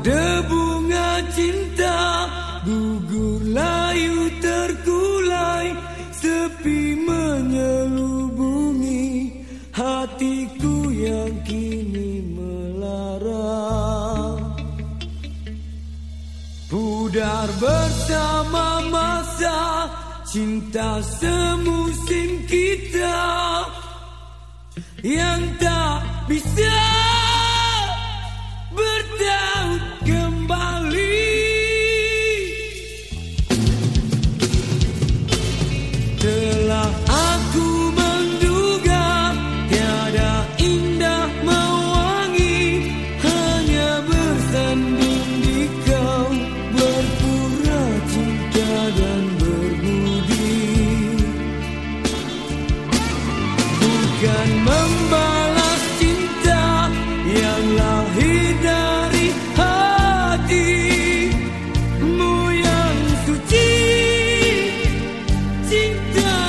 Ada bunga cinta Gugur layu terkulai Sepi menyelubungi Hatiku yang kini melarang. Pudar bersama masa Cinta semusim kita Yang tak bisa Dan di kau berpura cinta dan berbudi. Bukan membalas cinta yang lahir dari hatimu yang suci. Cinta